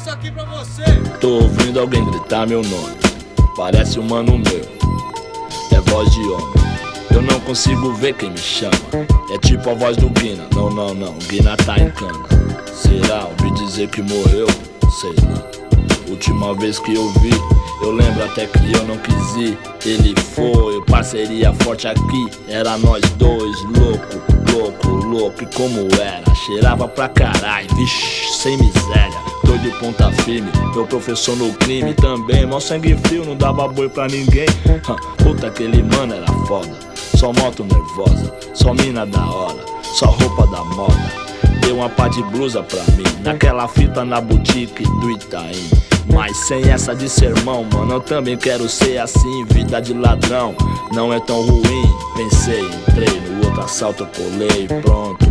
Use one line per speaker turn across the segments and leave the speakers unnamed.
isso aqui pra você.
Tô ouvindo alguém gritar meu nome. Parece um mano meu. É voz de homem. Eu não consigo ver quem me chama. É tipo a voz do Guina. Não, não, não. Guina tá em cana. Será? Ouvi dizer que morreu? Sei lá. Última vez que eu vi, eu lembro até que eu não quis ir. Ele foi, parceria forte aqui. Era nós dois, louco, louco, louco. E como era? Cheirava pra caralho, vixi, sem miséria. Tô de ponta firme, meu professor no crime também. Mó sangue frio, não dava boi pra ninguém. Puta, aquele mano era foda. Só moto nervosa, só mina da hora, só roupa da moda. Deu uma pá de blusa pra mim, naquela fita na boutique do Itaim. Mas sem essa de sermão, mano, eu também quero ser assim. Vida de ladrão não é tão ruim. Pensei, entrei no outro assalto, eu colei, pronto.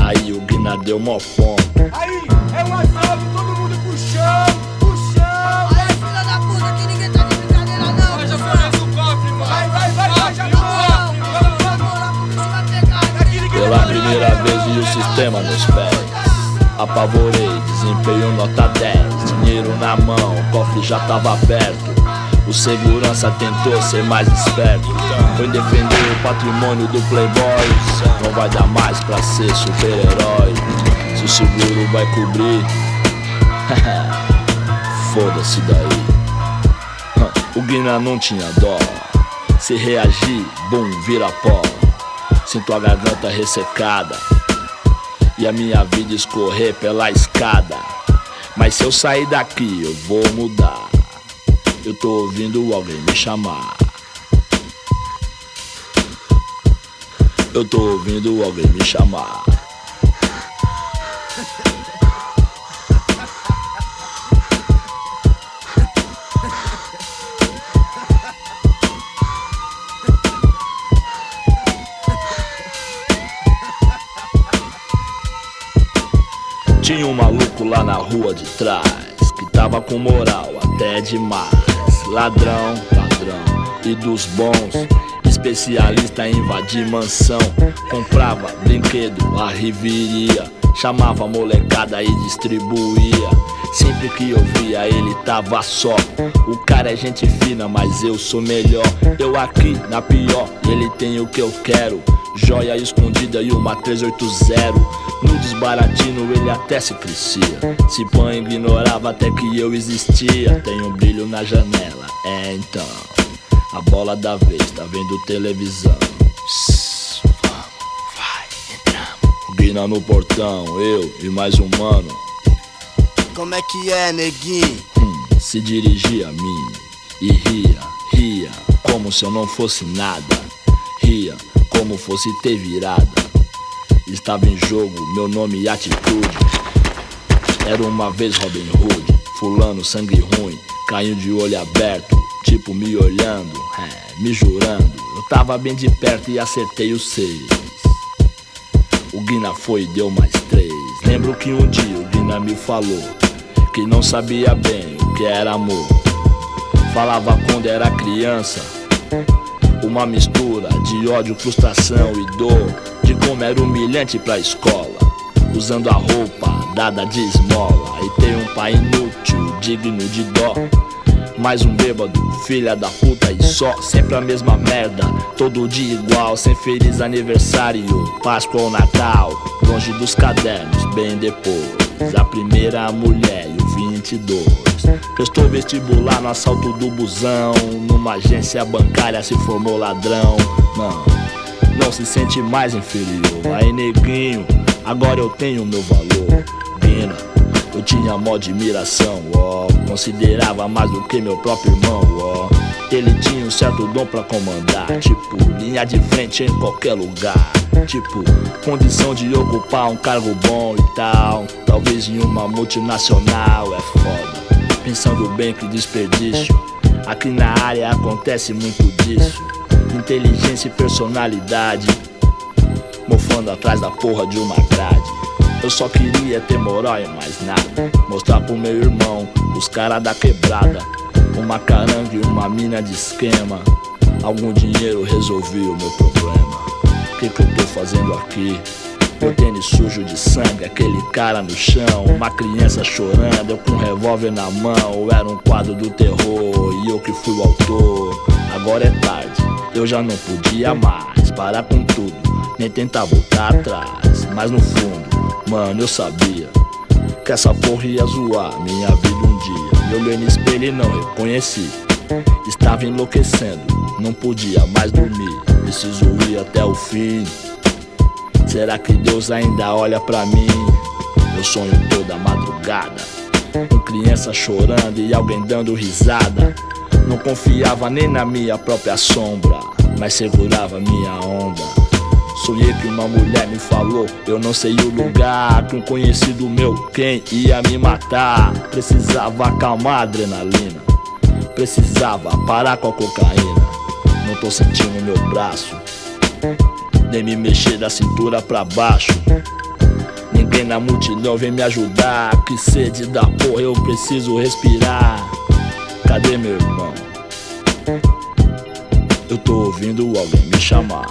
Aí o Guina deu mó ponto.
Aí, é um assalto, todo mundo pro chão, pro chão.
Olha aí, filha da puta, que ninguém tá de brincadeira não.
Vai, já começa o cofre, mano. Vai, vai, vai, vai, já ninguém
Pela
vai
primeira vez vi o sistema nos pés. Apavorei, desempenho nota 10. Dinheiro na mão, o cofre já tava aberto. O segurança tentou ser mais esperto. Foi defender o patrimônio do Playboy. Não vai dar mais pra ser super-herói. Se o seguro vai cobrir, foda-se daí. O Guina não tinha dó. Se reagir, bum, vira pó. Sinto a garganta ressecada e a minha vida escorrer pela escada. Mas se eu sair daqui, eu vou mudar. Eu tô ouvindo alguém me chamar. Eu tô ouvindo alguém me chamar. Tinha um maluco lá na rua de trás que tava com moral até demais. Ladrão, ladrão e dos bons. Especialista em invadir mansão. Comprava brinquedo, a riveria. Chamava a molecada e distribuía. Sempre que eu via ele tava só. O cara é gente fina, mas eu sou melhor. Eu aqui na pior, ele tem o que eu quero. Joia escondida e uma 380 No desbaratino ele até se crescia Se pã ignorava até que eu existia. Tem um brilho na janela, é então. A bola da vez, tá vendo televisão. Vamos, vai, entramos. Guina no portão, eu e mais um mano.
Como é que é, neguinho?
hum, Se dirigia a mim E ria, ria Como se eu não fosse nada. Ria como fosse ter virada. Estava em jogo meu nome e atitude. Era uma vez Robin Hood, fulano sangue ruim, caiu de olho aberto, tipo me olhando, é, me jurando. Eu tava bem de perto e acertei os seis. O Guina foi e deu mais três. Lembro que um dia o Guina me falou que não sabia bem o que era amor. Falava quando era criança uma mistura de ódio, frustração e dor De como era humilhante pra escola. Usando a roupa dada de esmola E ter um pai inútil, digno de dó. Mais um bêbado, filha da puta e só Sempre a mesma merda, todo dia igual Sem feliz aniversário, Páscoa ou Natal Longe dos cadernos, bem depois. A primeira mulher e o 22 Prestou vestibular no assalto do busão Numa agência bancária se formou ladrão. Não, não se sente mais inferior. Aí neguinho, agora eu tenho meu valor. Bina, eu tinha mó admiração, ó. Considerava mais do que meu próprio irmão, ó. Ele tinha um certo dom pra comandar Tipo, linha de frente em qualquer lugar. Tipo, condição de ocupar um cargo bom e tal. Talvez em uma multinacional, é foda. Pensando bem que desperdício Aqui na área acontece muito disso Inteligência e personalidade Mofando atrás da porra de uma grade eu só queria ter moral e mais nada Mostrar pro meu irmão, os caras da quebrada Uma caranga e uma mina de esquema Algum dinheiro resolvia o meu problema O que, que eu tô fazendo aqui? Meu tênis sujo de sangue, aquele cara no chão. Uma criança chorando, eu com um revólver na mão. Era um quadro do terror e eu que fui o autor. Agora é tarde, eu já não podia mais parar com tudo, nem tentar voltar atrás. Mas no fundo, mano, eu sabia que essa porra ia zoar minha vida um dia. Me olhei no espelho e não reconheci. Estava enlouquecendo, não podia mais dormir. Preciso ir até o fim. Será que Deus ainda olha pra mim? Eu sonho toda madrugada, com criança chorando e alguém dando risada. Não confiava nem na minha própria sombra, mas segurava minha onda. Sonhei que uma mulher me falou, eu não sei o lugar que um conhecido meu quem ia me matar. Precisava acalmar a adrenalina, precisava parar com a cocaína. Não tô sentindo meu braço, nem me mexer da cintura pra baixo. Ninguém na multidão vem me ajudar. Que sede da porra, eu preciso respirar. Cadê meu irmão? Eu tô ouvindo alguém me chamar.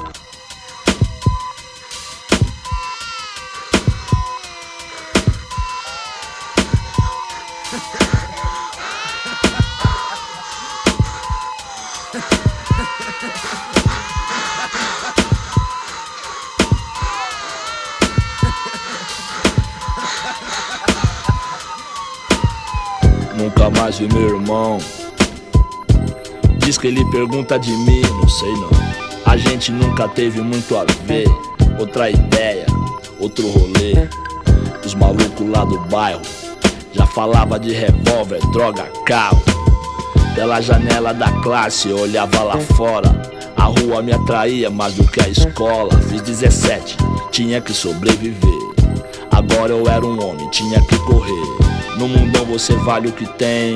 mais vi meu irmão. Diz que ele pergunta de mim, não sei não. A gente nunca teve muito a ver. Outra ideia, outro rolê. Os malucos lá do bairro já falava de revólver, droga, carro. Pela janela da classe eu olhava lá fora. A rua me atraía mais do que a escola. Fiz 17, tinha que sobreviver. Agora eu era um homem, tinha que correr. No mundão você vale o que tem.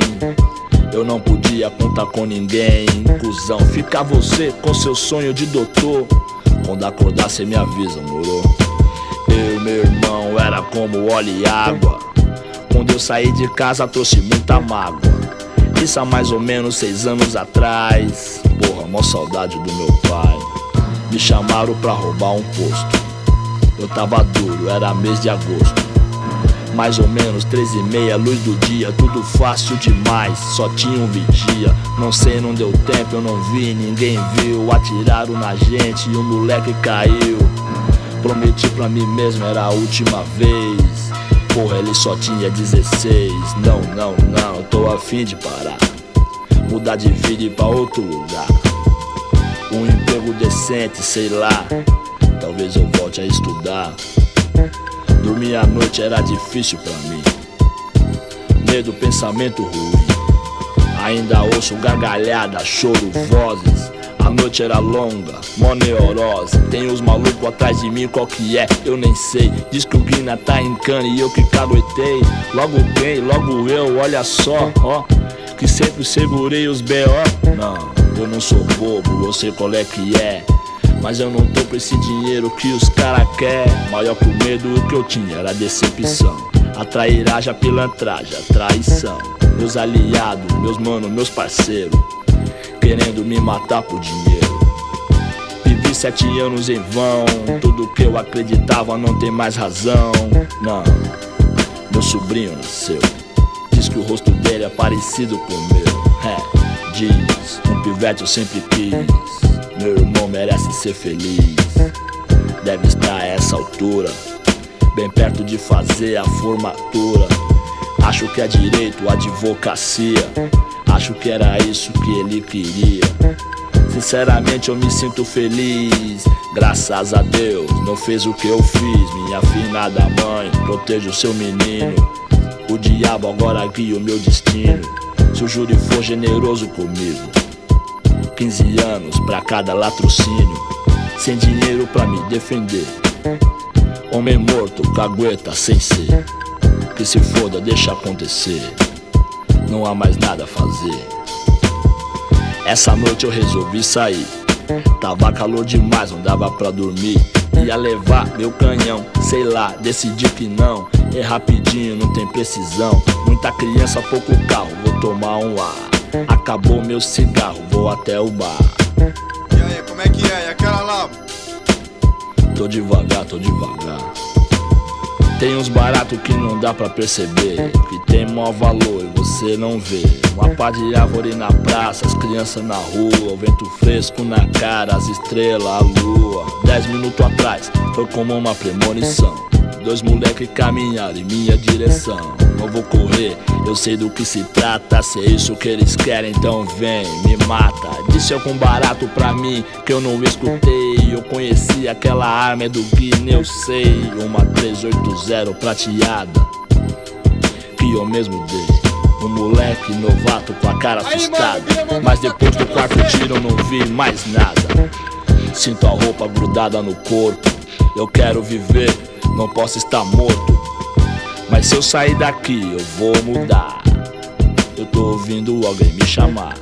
Eu não podia contar com ninguém. Cusão, fica você com seu sonho de doutor. Quando acordar, cê me avisa, moro? Eu meu irmão era como óleo e água. Quando eu saí de casa, trouxe muita mágoa. Isso há mais ou menos seis anos atrás. Porra, mó saudade do meu pai. Me chamaram pra roubar um posto. Eu tava duro, era mês de agosto. Mais ou menos três e meia, luz do dia, tudo fácil demais. Só tinha um vigia. Não sei, não deu tempo, eu não vi, ninguém viu. Atiraram na gente e o moleque caiu. Prometi pra mim mesmo, era a última vez. Porra, ele só tinha 16. Não, não, não, tô afim de parar. Mudar de vida e ir pra outro lugar. Um emprego decente, sei lá. Talvez eu volte a estudar. Dormir à noite era difícil pra mim. Medo, pensamento ruim. Ainda ouço gargalhada, choro, vozes. A noite era longa, mó neurose. Tem os malucos atrás de mim, qual que é? Eu nem sei. Diz que o Guina tá em cana e eu que caguetei. Logo quem? Logo eu, olha só, ó. Que sempre segurei os B.O. Não, eu não sou bobo, eu sei qual é que é. Mas eu não tô pra esse dinheiro que os cara quer. Maior que o medo que eu tinha era decepção. A trairagem, a pilantragem, a traição. Meus aliados, meus manos, meus parceiros. Querendo me matar por dinheiro. Vivi sete anos em vão. Tudo que eu acreditava não tem mais razão. Não, meu sobrinho nasceu. Diz que o rosto dele é parecido com o meu. É, diz, um pivete eu sempre quis. Meu irmão merece ser feliz. Deve estar a essa altura, bem perto de fazer a formatura. Acho que é direito, advocacia. Acho que era isso que ele queria. Sinceramente eu me sinto feliz. Graças a Deus, não fez o que eu fiz. Minha finada mãe, proteja o seu menino. O diabo agora guia o meu destino. Se o júri for generoso comigo. 15 anos pra cada latrocínio. Sem dinheiro pra me defender. Homem morto, cagueta sem ser. Que se foda, deixa acontecer. Não há mais nada a fazer. Essa noite eu resolvi sair. Tava calor demais, não dava pra dormir. Ia levar meu canhão, sei lá, decidi que não. É rapidinho, não tem precisão. Muita criança, pouco carro, vou tomar um ar. Acabou meu cigarro, vou até o bar.
E aí, como é que é? E aquela lá?
Tô devagar, tô devagar. Tem uns baratos que não dá pra perceber Que tem maior valor e você não vê Uma pá de árvore na praça, as crianças na rua O vento fresco na cara, as estrelas, a lua Dez minutos atrás foi como uma premonição Dois moleques caminharam em minha direção. Não vou correr, eu sei do que se trata. Se é isso que eles querem, então vem, me mata. Disse algum barato pra mim que eu não escutei. Eu conheci aquela arma é do Guiné, eu sei. Uma 380 prateada que eu mesmo dei. Um moleque novato com a cara assustada. Mas depois do quarto tiro eu não vi mais nada. Sinto a roupa grudada no corpo. Eu quero viver não posso estar morto. Mas se eu sair daqui, eu vou mudar. Eu tô ouvindo alguém me chamar.